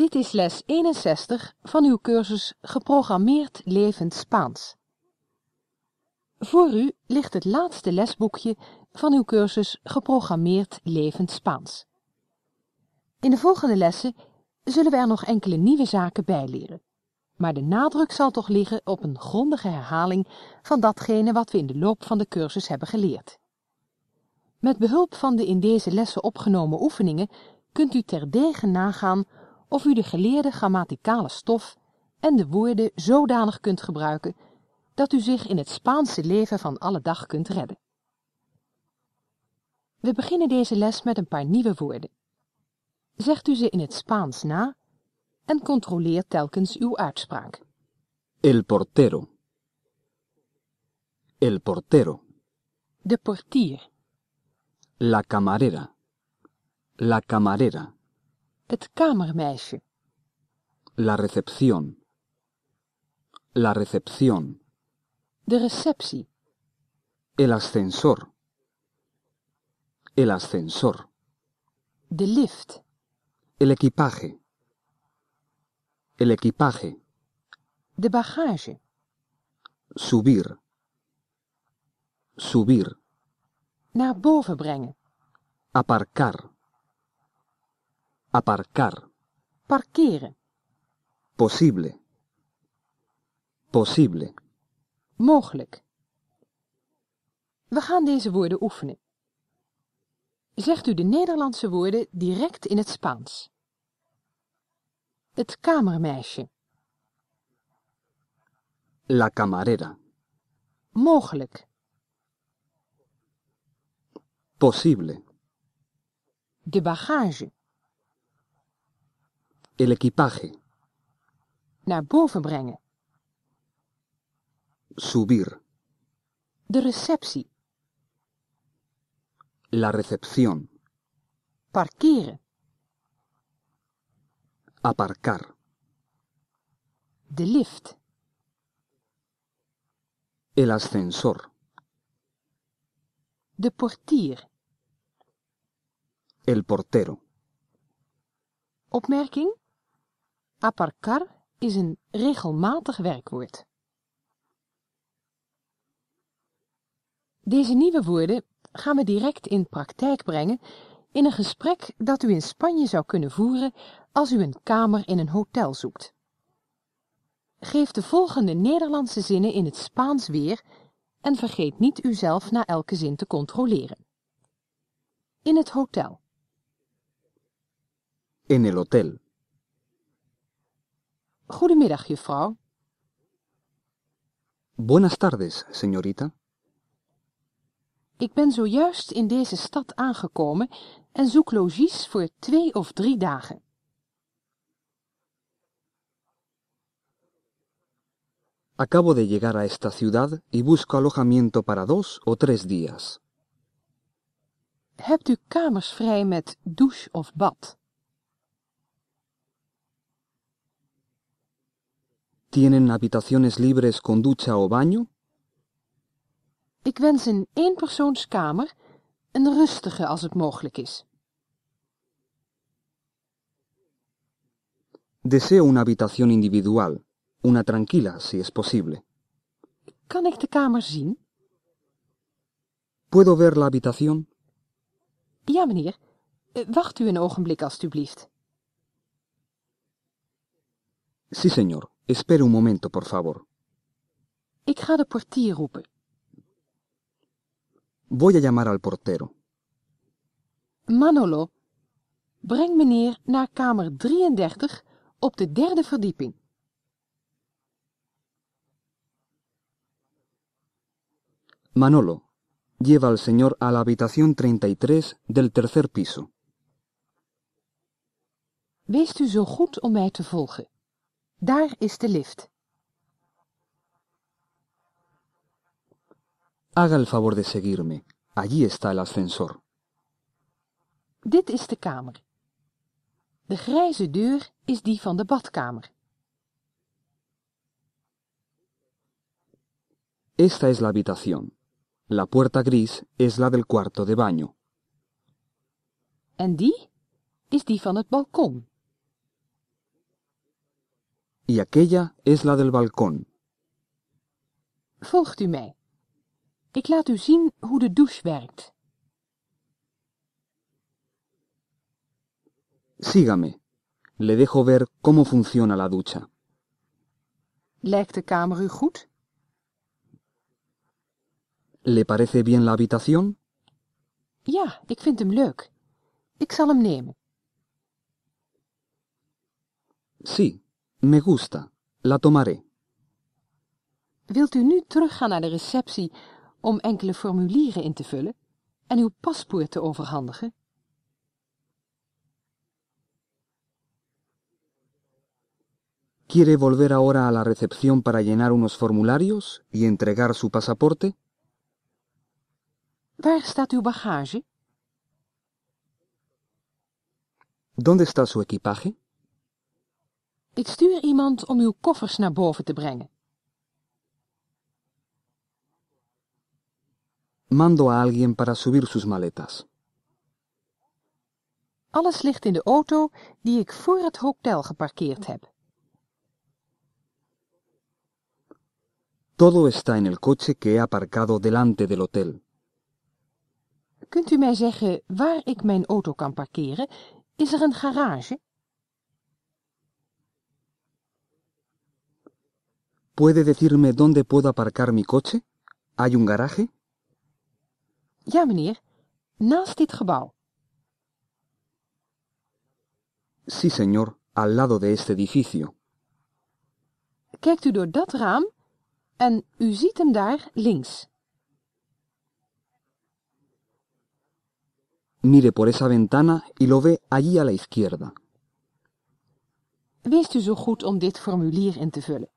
Dit is les 61 van uw cursus Geprogrammeerd Levend Spaans. Voor u ligt het laatste lesboekje van uw cursus Geprogrammeerd Levend Spaans. In de volgende lessen zullen we er nog enkele nieuwe zaken bij leren. Maar de nadruk zal toch liggen op een grondige herhaling van datgene wat we in de loop van de cursus hebben geleerd. Met behulp van de in deze lessen opgenomen oefeningen kunt u terdege nagaan of u de geleerde grammaticale stof en de woorden zodanig kunt gebruiken dat u zich in het Spaanse leven van alle dag kunt redden. We beginnen deze les met een paar nieuwe woorden. Zegt u ze in het Spaans na en controleer telkens uw uitspraak. El portero. El portero. De portier, La camarera. La camarera. Het kamermeisje, La recepción. La recepción. de receptie, El ascensor. El ascensor. de lift, El equipaje. El equipaje. de bagage, Subir. Subir. naar boven brengen, Aparcar. Aparcar. parkeren, Posible. Posible. mogelijk. We gaan deze woorden oefenen. Zegt u de Nederlandse woorden direct in het Spaans. Het kamermeisje, La camarera. mogelijk, Posible. de bagage, El equipaje. naar boven brengen, Subir. de receptie, La recepción. parkeren, Aparcar. de lift, El ascensor. de portier. El portero. Opmerking? Aparcar is een regelmatig werkwoord. Deze nieuwe woorden gaan we direct in praktijk brengen in een gesprek dat u in Spanje zou kunnen voeren als u een kamer in een hotel zoekt. Geef de volgende Nederlandse zinnen in het Spaans weer en vergeet niet uzelf na elke zin te controleren. In het hotel. En el hotel. Goedemiddag, juffrouw. Buenas tardes, señorita. Ik ben zojuist in deze stad aangekomen en zoek logies voor twee of drie dagen. Acabo de llegar a esta ciudad y busco alojamiento para dos o tres días. Hebt u kamers vrij met douche of bad? ¿Tienen habitaciones libres con ducha o baño? Ik wens een eenpersoonskamer, een rustige als het mogelijk is. Deseo una habitación individual, una tranquila si es posible. Kan ik de kamer zien? ¿Puedo ver la habitación? Ja, meneer. Eh, Wacht u een ogenblik, alstublieft. Sí, señor. Espere un momento, por favor. Ik ga de portier roepen. Voy a llamar al portero. Manolo, breng meneer naar kamer 33 op de derde verdieping. Manolo, lleva al señor a la habitación 33 del tercer piso. Weest u zo goed om mij te volgen. Daar is de lift. Haga el favor de seguirme. Allí está el ascensor. Dit is de kamer. De grijze deur is die van de badkamer. Esta es la habitación. La puerta gris es la del cuarto de baño. En die is die van het balkon. Y aquella es la del balcón. Volgt u mij. Ik laat u zien hoe de douche werkt. Sígame. Le dejo ver cómo funciona la ducha. Lijkt de kamer u goed? ¿Le parece bien la habitación? Ja, ik vind hem leuk. Ik zal hem nemen. Sí, me gusta. La tomaré. Wilt u nu teruggaan naar de receptie om enkele formulieren in te vullen en uw paspoort te overhandigen? ¿Quiere volver ahora a la recepción para llenar unos formularios y entregar su pasaporte? Waar staat uw bagage? ¿Dónde está su equipaje? Ik stuur iemand om uw koffers naar boven te brengen. Mando a alguien para subir sus maletas. Alles ligt in de auto die ik voor het hotel geparkeerd heb. Todo está en el coche que he aparcado delante del hotel. Kunt u mij zeggen waar ik mijn auto kan parkeren? Is er een garage? ¿Puede decirme dónde puedo aparcar mi coche? ¿Hay un garaje? Ja, meneer. Naast dit gebouw. Sí, señor, al lado de este edificio. Kijkt u door dat raam en u ziet hem daar links. Mire por esa ventana y lo ve allí a la izquierda. Wees u zo goed om dit formulier in te vullen.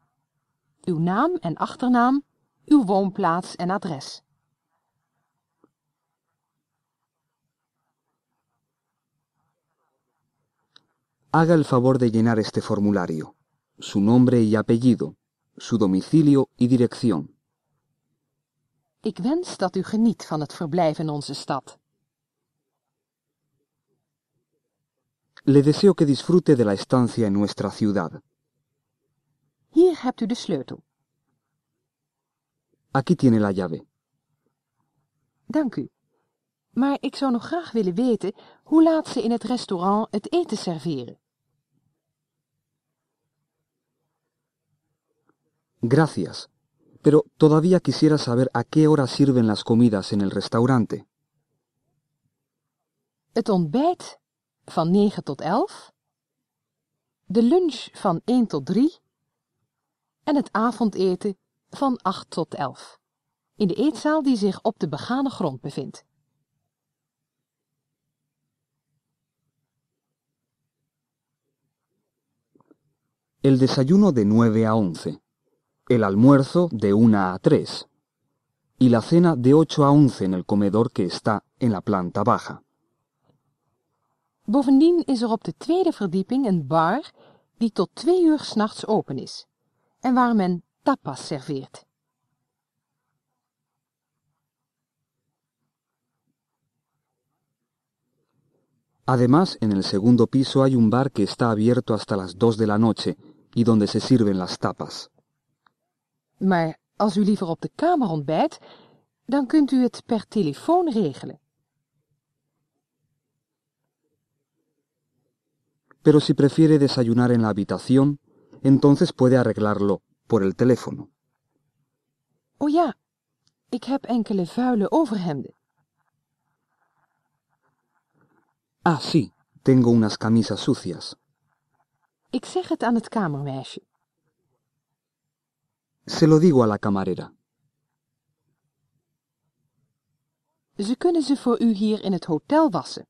Uw naam en achternaam, uw woonplaats en adres. Haga el favor de llenar este formulario. Su nombre y apellido, su domicilio y dirección. Ik wens dat u geniet van het verblijf in onze stad. Le deseo que disfrute de la estancia en nuestra ciudad. Hier hebt u de sleutel. Aquí tiene la llave. Dank u. Maar ik zou nog graag willen weten hoe laat ze in het restaurant het eten serveren. Gracias. Pero todavía quisiera saber a qué hora sirven las comidas en el restaurante. Het ontbijt van 9 tot 11, de lunch van 1 tot 3 en het avondeten van 8 tot 11 in de eetzaal die zich op de begane grond bevindt. El desayuno de 9 a 11, el almuerzo de 1 a 3 y la cena de 8 a 11 en el comedor que está en la planta baja. Bovendien is er op de tweede verdieping een bar die tot twee uur s'nachts open is en waar men tapas serveert. Además, en el segundo piso hay un bar que está abierto hasta las 2 de la noche y donde se sirven las tapas. Maar als u liever op de kamer ontbijt, dan kunt u het per telefoon regelen. Pero si prefiere desayunar en la habitación, entonces puede arreglarlo por el teléfono. O ja, ik heb enkele vuile overhemden. Ah, sí, tengo unas camisas sucias. Ik zeg het aan het kamermeisje. Se lo digo a la camarera. Ze kunnen ze voor u hier in het hotel wassen.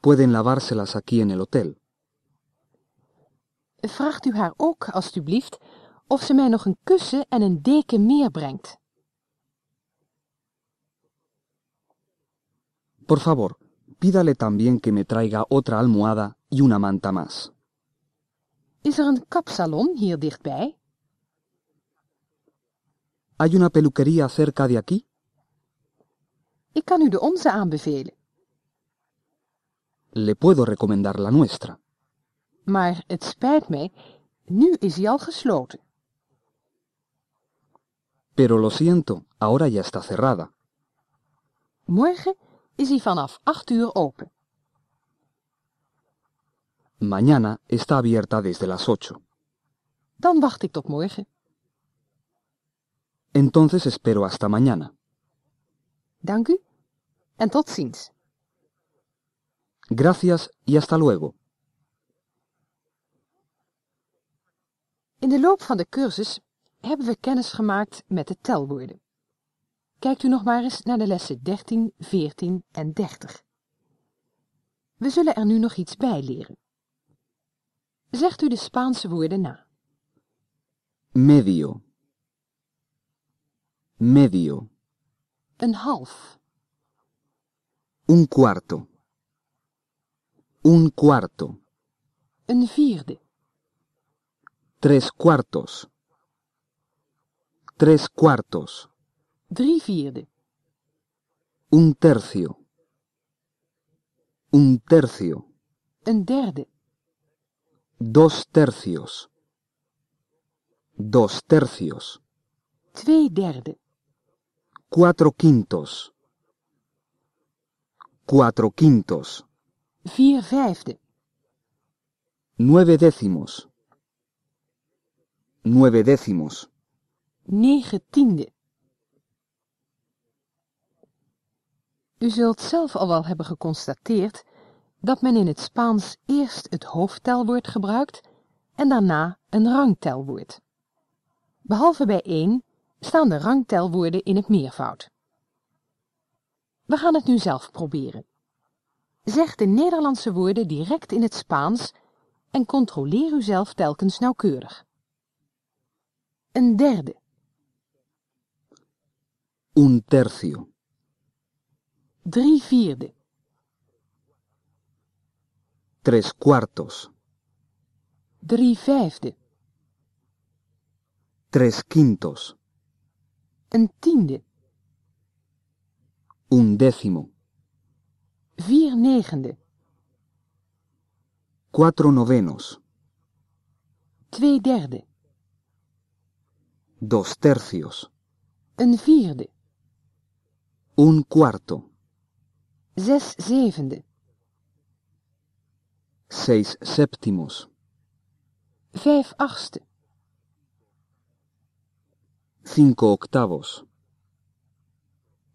Pueden lavárselas aquí en el hotel. Vraagt u haar ook, alstublieft, of ze mij nog een kussen en een deken meer brengt. Por favor, pídale también que me traiga otra almohada y una manta más. Is er een kapsalon hier dichtbij? ¿Hay una peluquería cerca de aquí? Ik kan u de onze aanbevelen. Le puedo recomendar la nuestra. maar het spijt mij, nu is hij al gesloten. Pero lo siento, ahora ya está cerrada. Morgen is hij vanaf acht uur open. Mañana está abierta desde las ocho. Dan wacht ik tot morgen. Entonces espero hasta mañana. Dank u en tot ziens. Gracias y hasta luego. In de loop van de cursus hebben we kennis gemaakt met de telwoorden. Kijkt u nog maar eens naar de lessen 13, 14 en 30. We zullen er nu nog iets bij leren. Zegt u de Spaanse woorden na. Medio. Medio. Een half, Un cuarto. Un cuarto. een vierde, Tres cuartos. Tres cuartos. drie vierde, Un tercio. Un tercio. een derde, Dos tercios. Dos tercios. twee derde, Cuatro quintos. Cuatro quintos. Vier vijfde, Nueve décimos. Nueve décimos. negen tiende. U zult zelf al wel hebben geconstateerd dat men in het Spaans eerst het hoofdtelwoord gebruikt en daarna een rangtelwoord. Behalve bij één staan de rangtelwoorden in het meervoud. We gaan het nu zelf proberen. Zeg de Nederlandse woorden direct in het Spaans en controleer u zelf telkens nauwkeurig. Een derde, Un tercio. drie vierde, Tres cuartos. drie vijfde, Tres quintos. een tiende, Un décimo. Vier negende, Cuatro novenos. twee derde, Dos tercios. een vierde, Un cuarto. zes zevende, Seis séptimos. vijf achtste, Cinco octavos.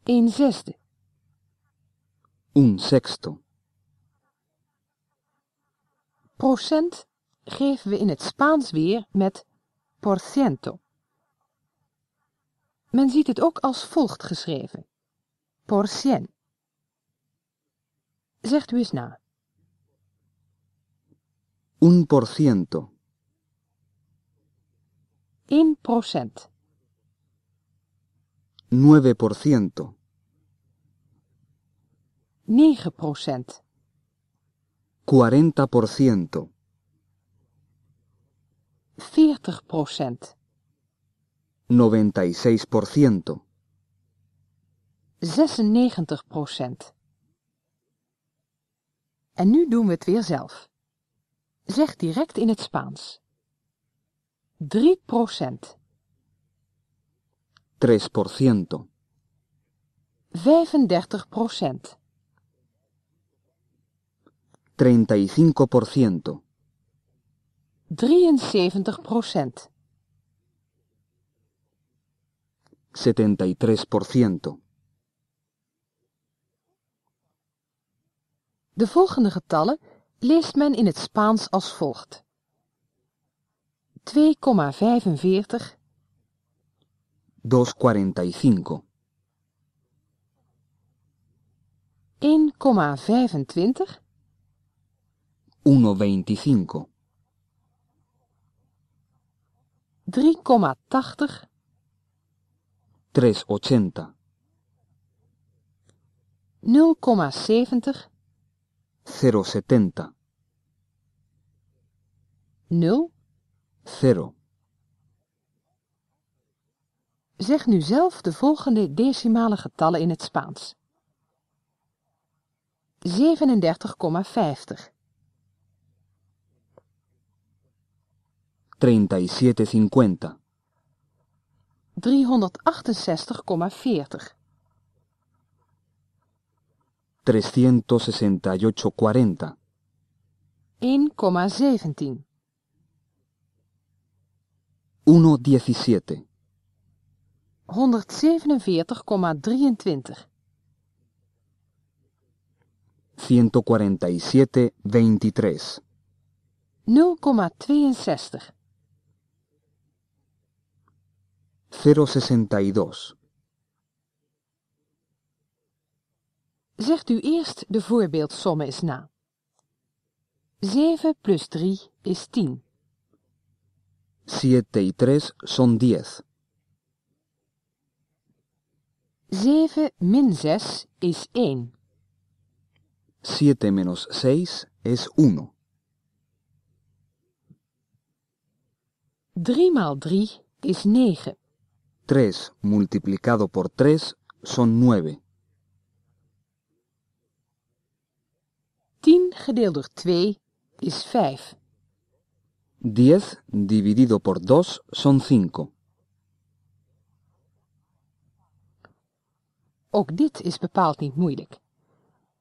een zesde, Un sexto. procent geven we in het Spaans weer met por ciento. Men ziet het ook als volgt geschreven. Por cien. Zegt u eens na. Un por ciento. 1 procent, Nueve por ciento. 9 procent, Cuarenta por ciento. 40 procent, Noventa y seis por ciento. 96 procent. En nu doen we het weer zelf. Zeg direct in het Spaans. 3 procent, Tres por ciento. 35 procent, Treinta y cinco por ciento. 73 procent, Setenta y tres por ciento. De volgende getallen leest men in het Spaans als volgt. 2,45, Dos cuarenta y cinco. 1,25, Uno veinticinco. 3,80, Tres ochenta. 0,70, Cero setenta. 0. Cero. Zeg nu zelf de volgende decimale getallen in het Spaans. 37,50, 37,50. 368,40. 368,40. 1,17. 1,17. 147,23. 147,23. 0,62. 0,62. Zegt u eerst de voorbeeldsommen eens na. 7 plus 3 is 10. 7 y 3 son 10. 7 min 6 is 1. 7 menos 6 es 1. 3 maal 3 is 9. 3 multiplicado por 3 son 9. 10 gedeeld door 2 is 5. 10 dividido por 2 son 5. Ook dit is bepaald niet moeilijk.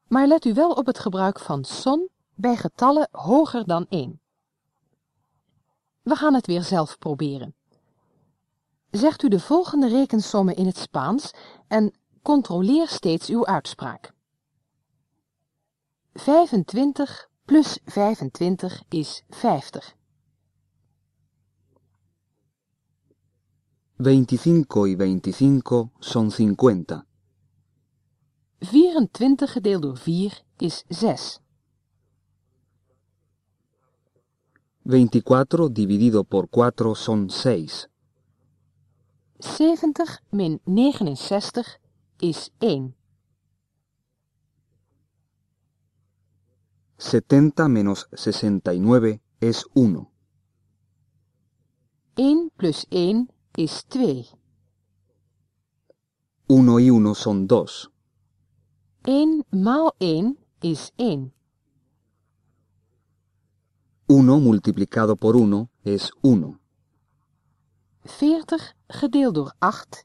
Maar let u wel op het gebruik van son bij getallen hoger dan 1. We gaan het weer zelf proberen. Zegt u de volgende rekensommen in het Spaans en controleer steeds uw uitspraak. 25 plus 25 is 50. 25 y 25 son 50. 24 gedeeld door 4 is 6. 24 dividido por 4 son 6. 70 min 69 is 1. 70 menos 69 es 1. 1 plus 1 is 2. 1 y 1 son 2. 1 maal 1 is 1. 1 multiplicado por 1 es 1. 40 gedeeld door 8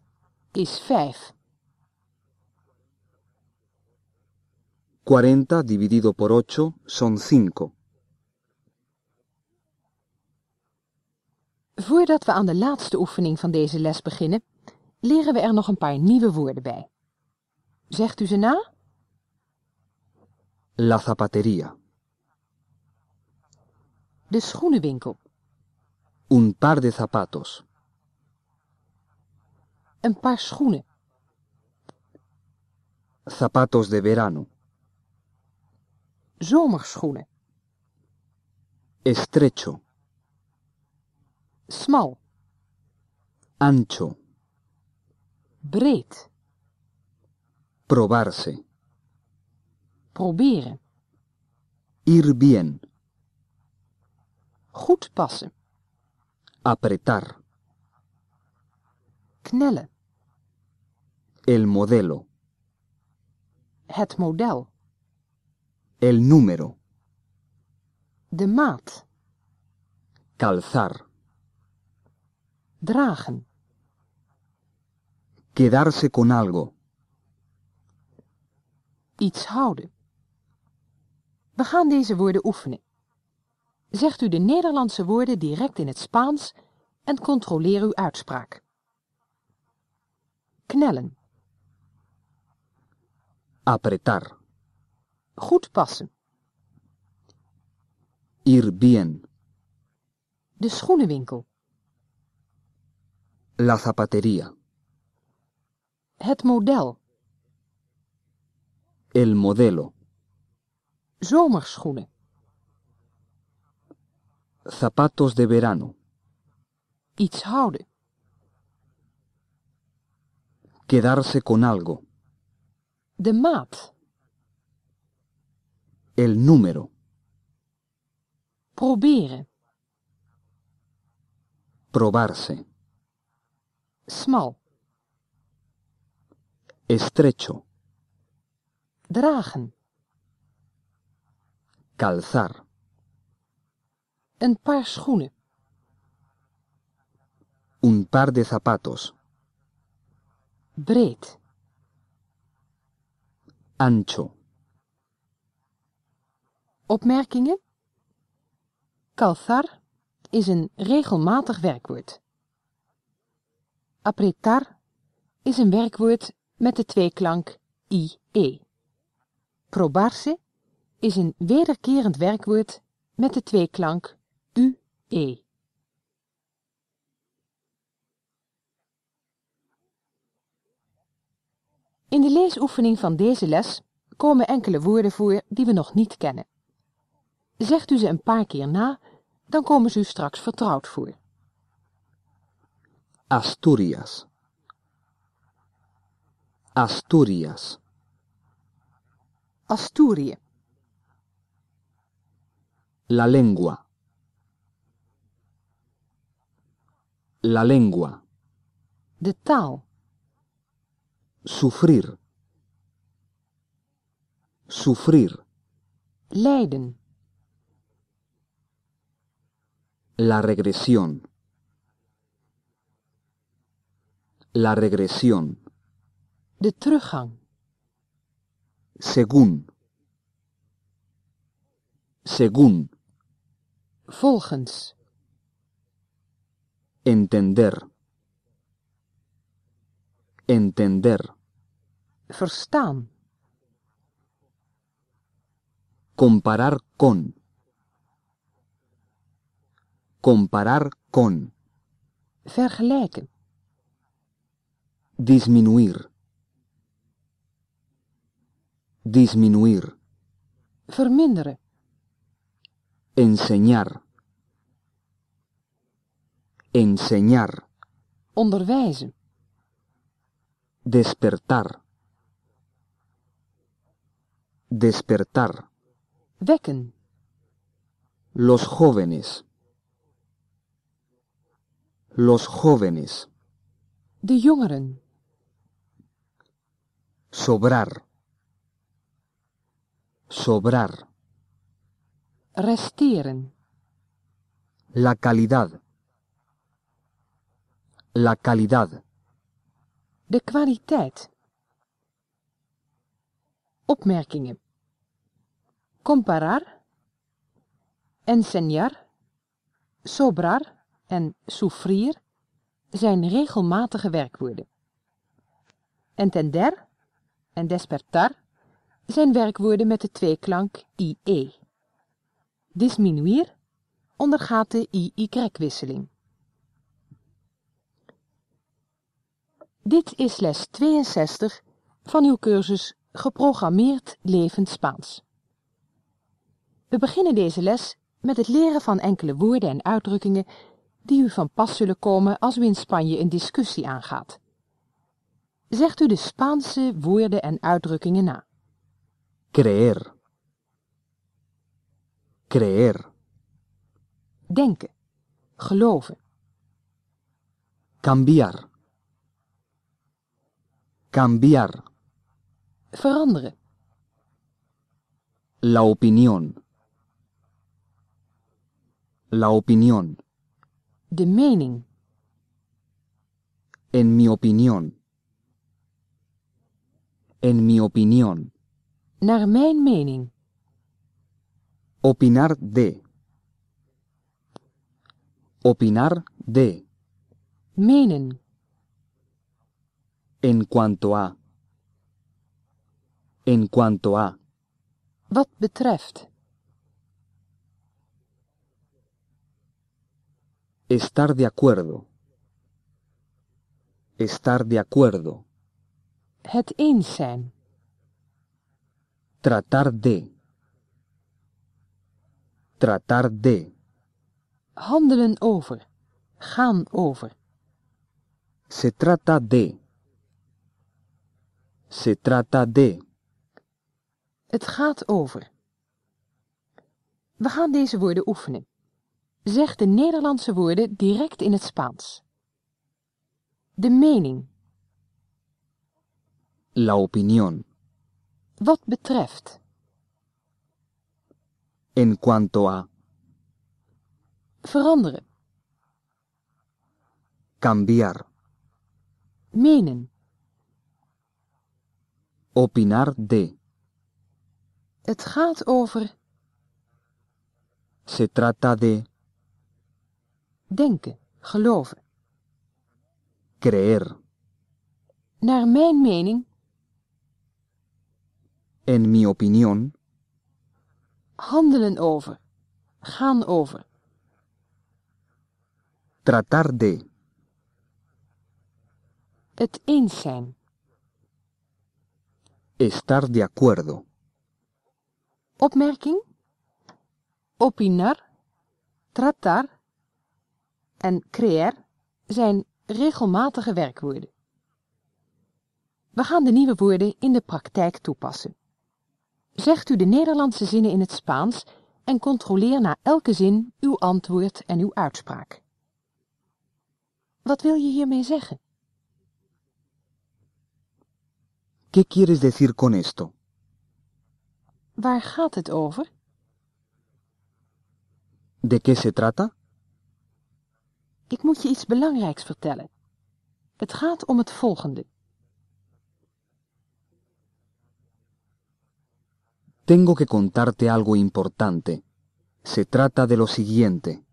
is 5. 40 dividido por 8 son 5. Voordat we aan de laatste oefening van deze les beginnen, leren we er nog een paar nieuwe woorden bij. Zegt u ze na? La zapatería. De schoenenwinkel, Un par de zapatos. Een paar schoenen, Zapatos de verano. zomerschoenen, Estrecho. smal, Ancho. breed, Probarse. proberen, Ir bien. goed passen, Apretar. Knellen, El modelo. het model, El número. de maat, Calzar. dragen, Quedarse con algo. iets houden. We gaan deze woorden oefenen. Zegt u de Nederlandse woorden direct in het Spaans en controleer uw uitspraak. Knellen, Apretar. goed passen, Ir bien. de schoenenwinkel, La zapatería. het model, El modelo. zomerschoenen, Zapatos de verano. iets houden, Quedarse con algo. de maat, El número. proberen, Probarse. smal, Estrecho. dragen, Calzar. een paar schoenen, Un par de zapatos. Breed, Ancho. Opmerkingen? Calthar is een regelmatig werkwoord. Apretar is een werkwoord met de tweeklank ie. Probarse is een wederkerend werkwoord met de tweeklank ue. In de leesoefening van deze les komen enkele woorden voor die we nog niet kennen. Zegt u ze een paar keer na, dan komen ze u straks vertrouwd voor. Asturias. Asturias. Asturië, La lengua. La lengua. de taal, Sufrir. Sufrir. lijden, La regresión. La regresión. de teruggang, Según. Según. volgens, Entender. Entender. Verstaan, Comparar con. Comparar con. vergelijken, Disminuir. Disminuir. verminderen, Enseñar. Enseñar. onderwijzen, Despertar. Despertar. wekken, Los jóvenes. Los jóvenes. de jongeren, Sobrar. Sobrar. resteren, La calidad. La calidad. de kwaliteit. Opmerkingen. Comparar, enseñar, sobrar en sufrir zijn regelmatige werkwoorden. Entender en despertar zijn werkwoorden met de tweeklank ie. Disminuir ondergaat de IY-wisseling. Dit is les 62 van uw cursus Geprogrammeerd Levend Spaans. We beginnen deze les met het leren van enkele woorden en uitdrukkingen die u van pas zullen komen als u in Spanje een discussie aangaat. Zegt u de Spaanse woorden en uitdrukkingen na. Creer. Creer. Denken, geloven, Cambiar. Cambiar. Veranderen, La opinión. La opinión. de mening, En mi opinión. En mi opinión. naar mijn mening, Opinar de. Opinar de. menen, En cuanto a. En cuanto a. wat betreft, Estar de acuerdo. Estar de acuerdo. het eens zijn, Tratar de. Tratar de. handelen over, gaan over, Se trata de. Se trata de. Het gaat over. We gaan deze woorden oefenen. Zeg de Nederlandse woorden direct in het Spaans. De mening, La opinión. wat betreft, En cuanto a. veranderen, cambiar, menen, opinar de, het gaat over se trata de denken, geloven. creer, Naar mijn mening en mi opinión, handelen over, gaan over, tratar de, het eens zijn, estar de acuerdo, opmerking, opinar, tratar en creer zijn regelmatige werkwoorden. We gaan de nieuwe woorden in de praktijk toepassen. Zegt u de Nederlandse zinnen in het Spaans en controleer na elke zin uw antwoord en uw uitspraak. Wat wil je hiermee zeggen? ¿qué quieres decir con esto? Waar gaat het over? ¿De qué se trata? Ik moet je iets belangrijks vertellen. Het gaat om het volgende. Tengo que contarte algo importante. Se trata de lo siguiente.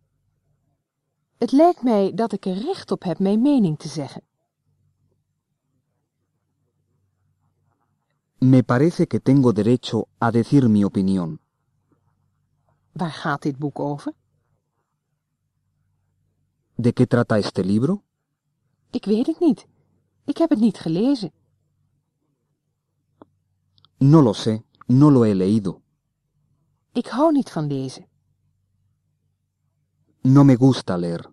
Het lijkt mij dat ik er recht op heb mijn mening te zeggen. Me parece que tengo derecho a decir mi opinión. Waar gaat dit boek over? ¿De qué trata este libro? Ik weet het niet. Ik heb het niet gelezen. No lo sé, no lo he leído. Ik hou niet van lezen. No me gusta leer.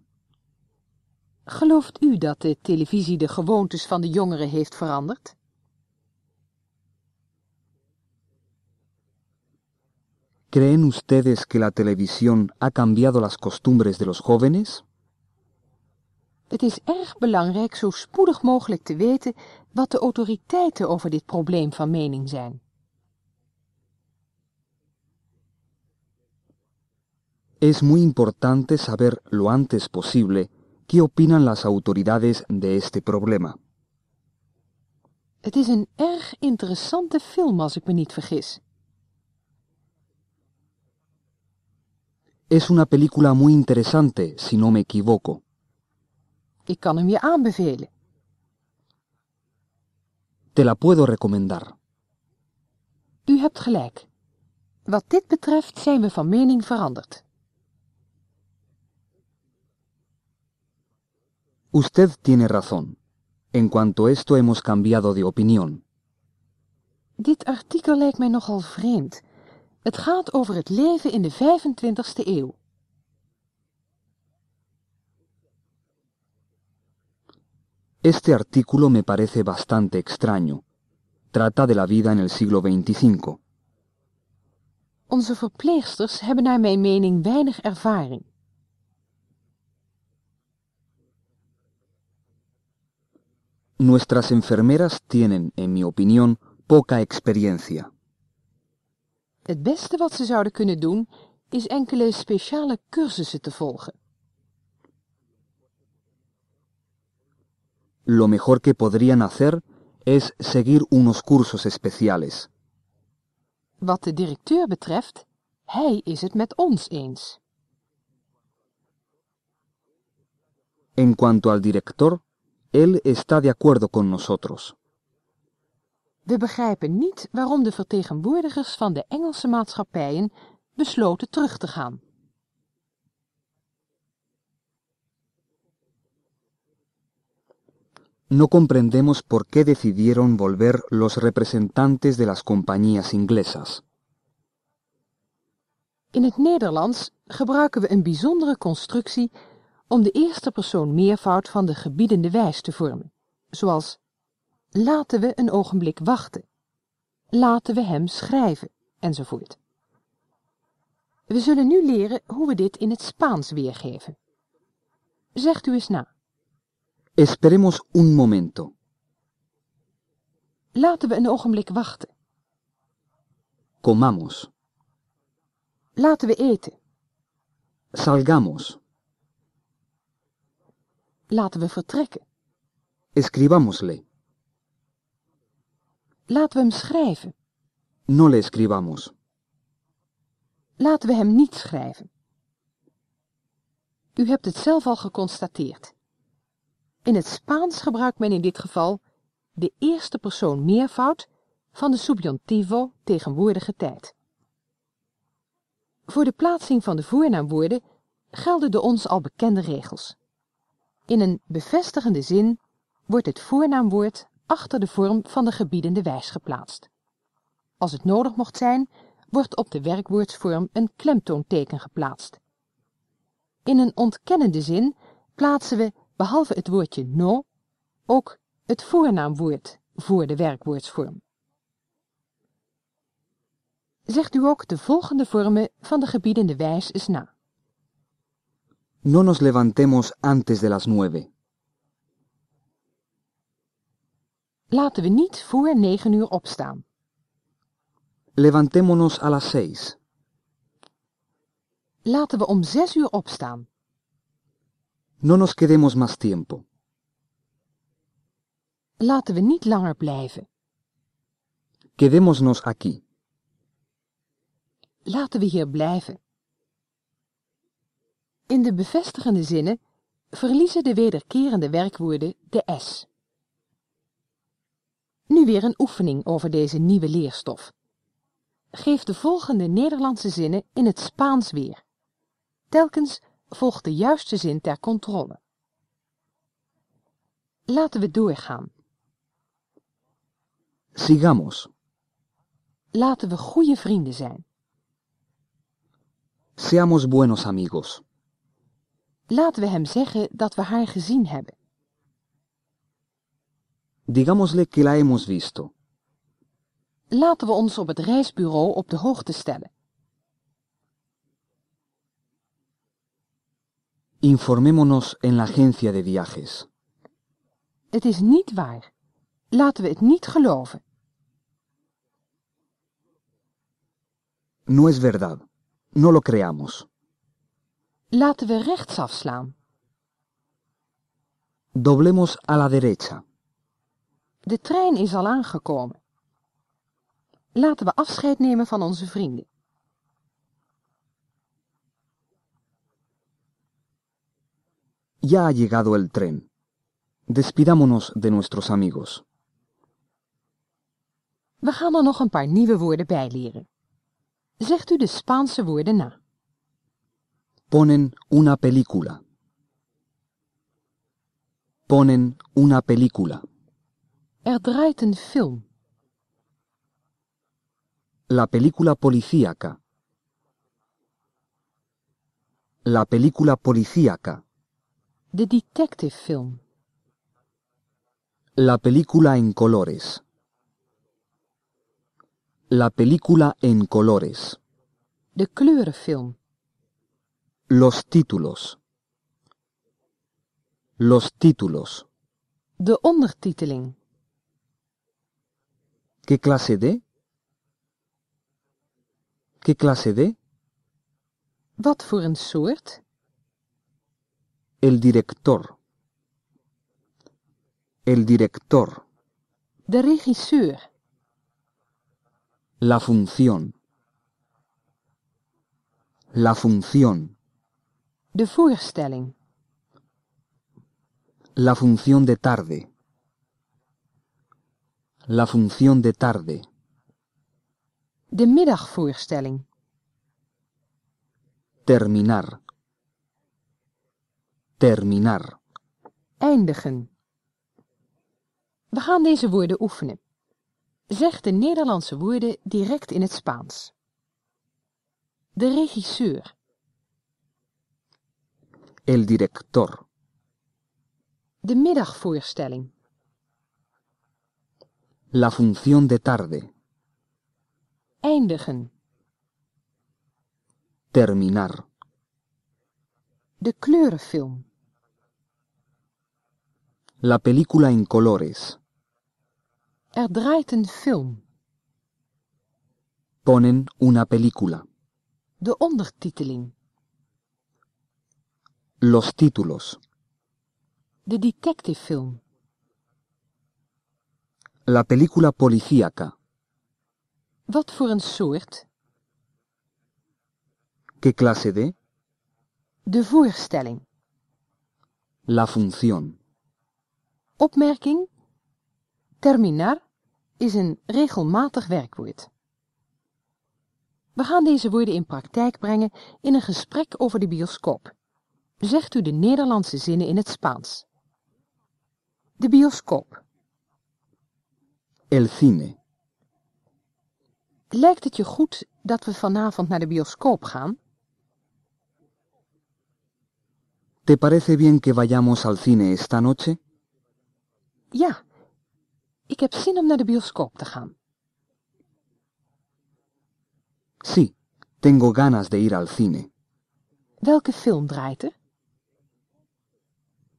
Gelooft u dat de televisie de gewoontes van de jongeren heeft veranderd? ¿Creen ustedes que la televisión ha cambiado las costumbres de los jóvenes? Het is erg belangrijk zo spoedig mogelijk te weten wat de autoriteiten over dit probleem van mening zijn. Es muy importante saber lo antes posible qué opinan las autoridades de este problema. Het is een erg interessante film als ik me niet vergis. Es una película muy interesante, si no me equivoco. Ik kan hem je aanbevelen. Te la puedo recomendar. U hebt gelijk. Wat dit betreft zijn we van mening veranderd. Usted tiene razón. En cuanto a esto hemos cambiado de opinión. Dit artikel lijkt mij nogal vreemd. Het gaat over het leven in de 25e eeuw. Este artículo me parece bastante extraño. Trata de la vida en el siglo XXV. Onze verpleegsters hebben naar mijn mening weinig ervaring. Nuestras enfermeras tienen, en mi opinión, poca experiencia. Het beste wat ze zouden kunnen doen, is enkele speciale cursussen te volgen. Lo mejor que podrían hacer es seguir unos cursos especiales. Wat de directeur betreft, hij is het met ons eens. En cuanto al director, él está de acuerdo con nosotros. We begrijpen niet waarom de vertegenwoordigers van de Engelse maatschappijen besloten terug te gaan. No comprendemos por qué decidieron volver los representantes de las compañías inglesas. In het Nederlands gebruiken we een bijzondere constructie om de eerste persoon meervoud van de gebiedende wijs te vormen, zoals laten we een ogenblik wachten, laten we hem schrijven, enzovoort. We zullen nu leren hoe we dit in het Spaans weergeven. Zegt u eens na. Esperemos un momento. Laten we een ogenblik wachten. Comamos. Laten we eten. Salgamos. Laten we vertrekken. Escribámosle. Laten we hem schrijven. No le escribamos. Laten we hem niet schrijven. U hebt het zelf al geconstateerd. In het Spaans gebruikt men in dit geval de eerste persoon meervoud van de subjuntivo tegenwoordige tijd. Voor de plaatsing van de voornaamwoorden gelden de ons al bekende regels. In een bevestigende zin wordt het voornaamwoord achter de vorm van de gebiedende wijs geplaatst. Als het nodig mocht zijn, wordt op de werkwoordsvorm een klemtoonteken geplaatst. In een ontkennende zin plaatsen we, behalve het woordje no, ook het voornaamwoord voor de werkwoordsvorm. Zegt u ook de volgende vormen van de gebiedende wijs eens na. No nos levantemos antes de las nueve. Laten we niet voor negen uur opstaan. Levantémonos a las seis. Laten we om zes uur opstaan. No nos quedemos más tiempo. Laten we niet langer blijven. Quedémonos aquí. Laten we hier blijven. In de bevestigende zinnen verliezen de wederkerende werkwoorden de s. Nu weer een oefening over deze nieuwe leerstof. Geef de volgende Nederlandse zinnen in het Spaans weer. Telkens volgt de juiste zin ter controle. Laten we doorgaan. Sigamos. Laten we goede vrienden zijn. Seamos buenos amigos. Laten we hem zeggen dat we haar gezien hebben. Digámosle que la hemos visto. Laten we ons op het reisbureau op de hoogte stellen. Informémonos en la agencia de viajes. Het is niet waar. Laten we het niet geloven. No es verdad. No lo creamos. Laten we rechtsaf slaan. Doblemos a la derecha. De trein is al aangekomen. Laten we afscheid nemen van onze vrienden. Ya ha llegado el tren. Despidámonos de nuestros amigos. We gaan er nog een paar nieuwe woorden bij leren. Zegt u de Spaanse woorden na. Ponen una película. Ponen una película. Er draait een film. La película policíaca. La película policíaca. De detective film. La película en colores. La película en colores. De kleurenfilm. Los títulos. Los títulos. De ondertiteling. ¿Qué clase de? ¿Qué clase de? Wat voor een soort? El director. El director. De regisseur. La función. La función. De voorstelling. La función de tarde. La función de tarde. De middagvoorstelling. Terminar. Terminar. Eindigen. We gaan deze woorden oefenen. Zeg de Nederlandse woorden direct in het Spaans. De regisseur. El director. De middagvoorstelling. La función de tarde. Eindigen. Terminar. De kleurenfilm. La película en colores. Er draait een film. Ponen una película. De ondertiteling. Los títulos. De detectivefilm. La película policíaca. Wat voor een soort? ¿Qué clase de? De voorstelling. La función. Opmerking. Terminar is een regelmatig werkwoord. We gaan deze woorden in praktijk brengen in een gesprek over de bioscoop. Zegt u de Nederlandse zinnen in het Spaans. De bioscoop. El cine. Lijkt het je goed dat we vanavond naar de bioscoop gaan? ¿Te parece bien que vayamos al cine esta noche? Ja. Ik heb zin om naar de bioscoop te gaan. Sí, tengo ganas de ir al cine. Welke film draait er?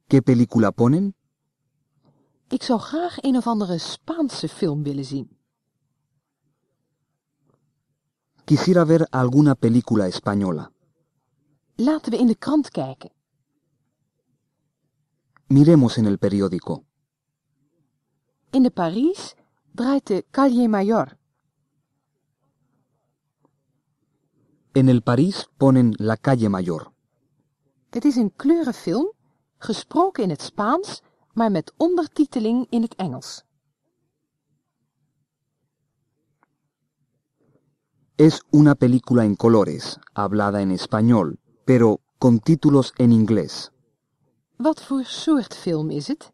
¿Qué película ponen? Ik zou graag een of andere Spaanse film willen zien. Quisiera ver alguna película española. Laten we in de krant kijken. Miremos en el periódico. In de Paris draait de Calle Mayor. En el París ponen La calle Mayor. Het is een kleurenfilm, gesproken in het Spaans, maar met ondertiteling in het Engels. Es una película en colores, hablada en español, pero con títulos en inglés. Wat voor soort film is het?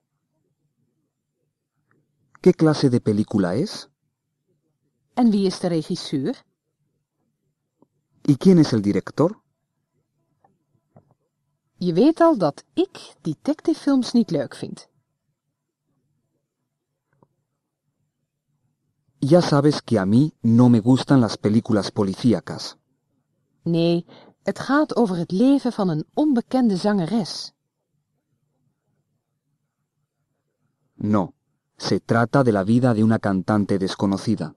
¿Qué clase de película es? En wie is de regisseur? ¿Y quién es el director? Je weet al dat ik detectivefilms niet leuk vind. Ya sabes que a mí no me gustan las películas policíacas. Nee, het gaat over het leven van een onbekende zangeres. No, se trata de la vida de una cantante desconocida.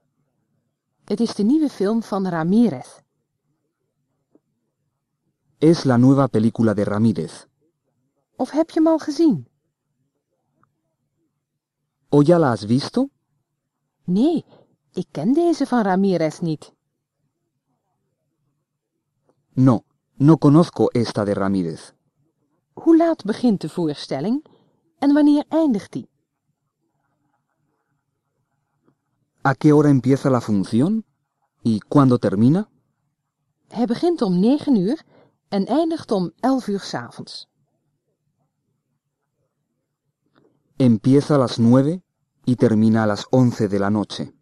Het is de nieuwe film van Ramirez. Es la nueva película de Ramírez. Of heb je hem al gezien? ¿O ya la has visto? Nee, ik ken deze van Ramirez niet. No, no conozco esta de Ramírez. Hoe laat begint de voorstelling en wanneer eindigt die? ¿A qué hora empieza la función? ¿Y cuándo termina? Hij begint om negen uur en eindigt om elf uur 's avonds. Empieza a las nueve y termina a las once de la noche.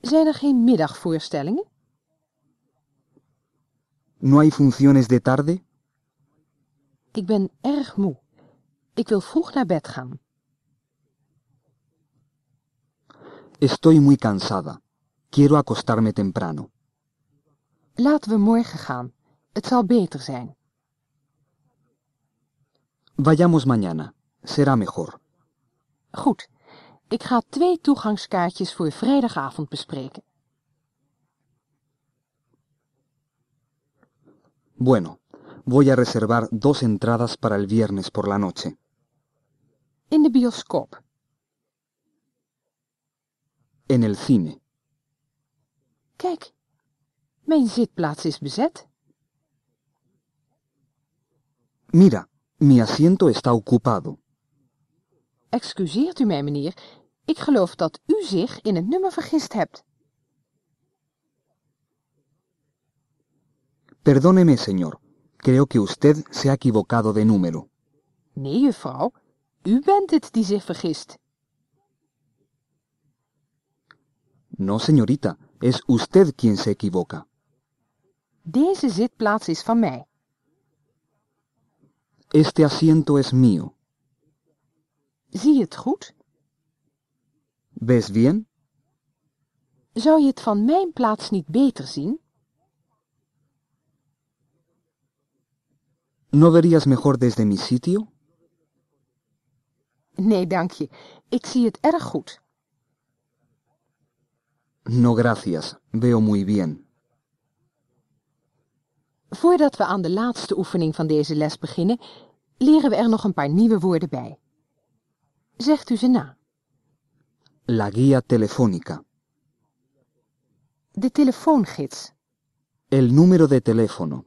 Zijn er geen middagvoorstellingen? ¿No hay funciones de tarde? Ik ben erg moe. Ik wil vroeg naar bed gaan. Estoy muy cansada. Quiero acostarme temprano. Laten we morgen gaan. Het zal beter zijn. Vayamos mañana. Será mejor. Goed. Ik ga twee toegangskaartjes voor vrijdagavond bespreken. Bueno, voy a reservar dos entradas para el viernes por la noche. In de bioscoop. En el cine. Kijk, mijn zitplaats is bezet. Mira, mi asiento está ocupado. Excuseert u mij, meneer. Ik geloof dat u zich in het nummer vergist hebt. Perdóneme, señor. Creo que usted se ha equivocado de número. Nee, juffrouw. U bent het die zich vergist. No, señorita, es usted quien se equivoca. Deze zitplaats is van mij. Este asiento es mío. Zie je het goed? ¿Ves bien? Zou je het van mijn plaats niet beter zien? ¿No verías mejor desde mi sitio? Nee, dank je. Ik zie het erg goed. No, gracias. Veo muy bien. Voordat we aan de laatste oefening van deze les beginnen, leren we er nog een paar nieuwe woorden bij. Zegt u ze na. La guía telefónica. De telefoongids. El número de teléfono.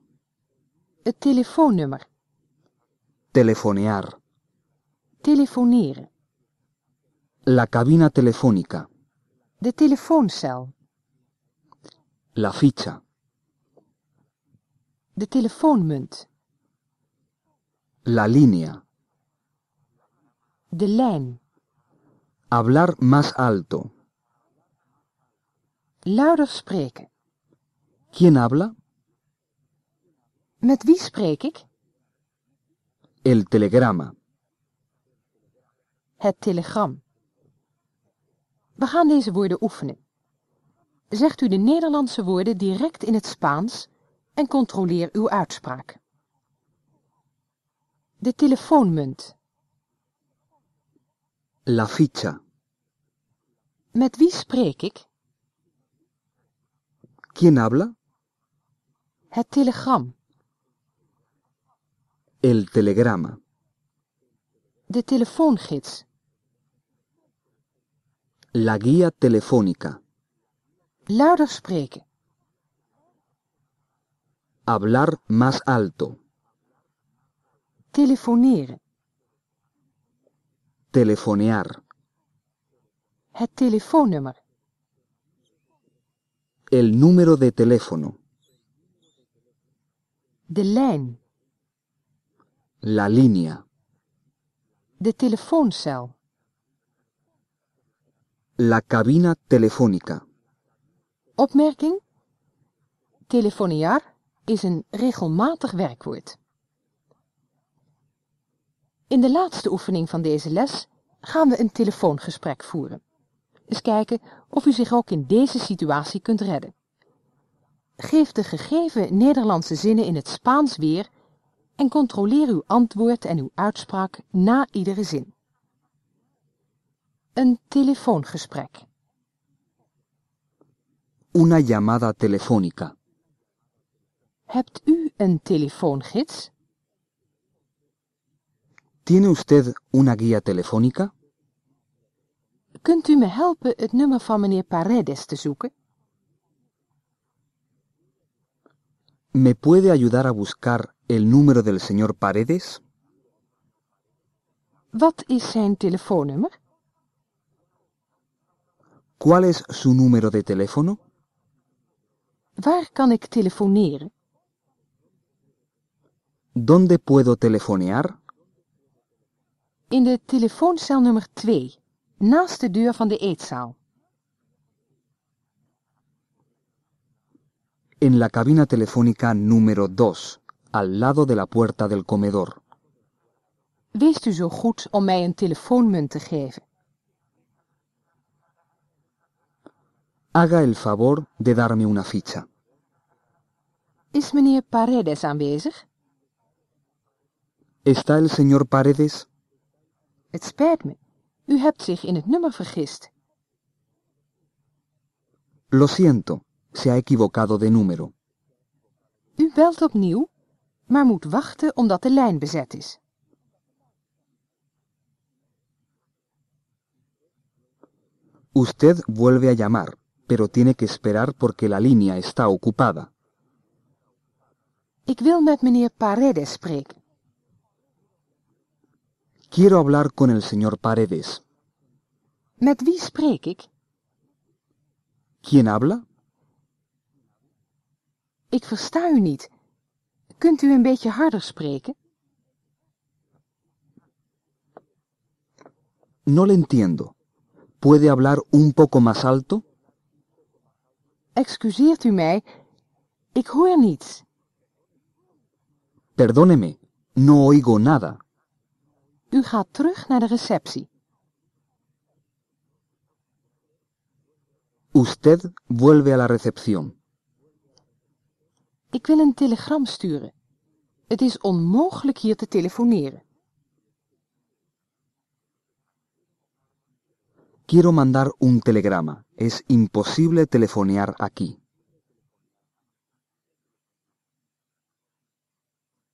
Het telefoonnummer. Telefonear. Telefoneren. La cabina telefónica. De telefooncel. La ficha. De telefoonmunt. La línea. De lijn. Hablar más alto. Luider spreken. ¿Quién habla? Met wie spreek ik? El telegrama. Het telegram. We gaan deze woorden oefenen. Zegt u de Nederlandse woorden direct in het Spaans en controleer uw uitspraak. De telefoonmunt. La ficha. Met wie spreek ik? ¿Quién habla? Het telegram. El telegrama. De telefoongids. La guía telefónica. Luider spreken. Hablar más alto. Telefoneren. Telefonear. Het telefoonnummer. El número de teléfono. De lijn. La línea. De telefooncel. La cabina telefónica. Opmerking? Telefonear is een regelmatig werkwoord. In de laatste oefening van deze les gaan we een telefoongesprek voeren. Eens kijken of u zich ook in deze situatie kunt redden. Geef de gegeven Nederlandse zinnen in het Spaans weer en controleer uw antwoord en uw uitspraak na iedere zin. Een telefoongesprek. Una llamada telefónica. Hebt u een telefoongids? ¿Tiene usted una guía telefónica? Kunt u me helpen het nummer van meneer Paredes te zoeken? ¿Me puede ayudar a buscar el número del señor Paredes? Wat is zijn telefoonnummer? ¿Cuál es su número de teléfono? Waar kan ik telefoneren? ¿Dónde puedo telefonear? In de telefooncel nummer 2, naast de deur van de eetzaal. En la cabina telefónica número 2, al lado de la puerta del comedor. Wees u zo goed om mij een telefoonmunt te geven. Haga el favor de darme una ficha. Is meneer Paredes aanwezig? ¿Está el señor Paredes? Het spijt me. U hebt zich in het nummer vergist. Lo siento, se ha equivocado de número. U belt opnieuw, maar moet wachten omdat de lijn bezet is. Usted vuelve a llamar, pero tiene que esperar porque la línea está ocupada. Ik wil met meneer Paredes spreken. Quiero hablar con el señor Paredes. Met wie spreek ik? ¿Quién habla? Ik versta u niet. Kunt u een beetje harder spreken? No le entiendo. ¿Puede hablar un poco más alto? Excuseert u mij, ik hoor niets. Perdóneme, no oigo nada. U gaat terug naar de receptie. Usted vuelve a la recepción. Ik wil een telegram sturen. Het is onmogelijk hier te telefoneren. Quiero mandar un telegrama. Es imposible telefonear aquí.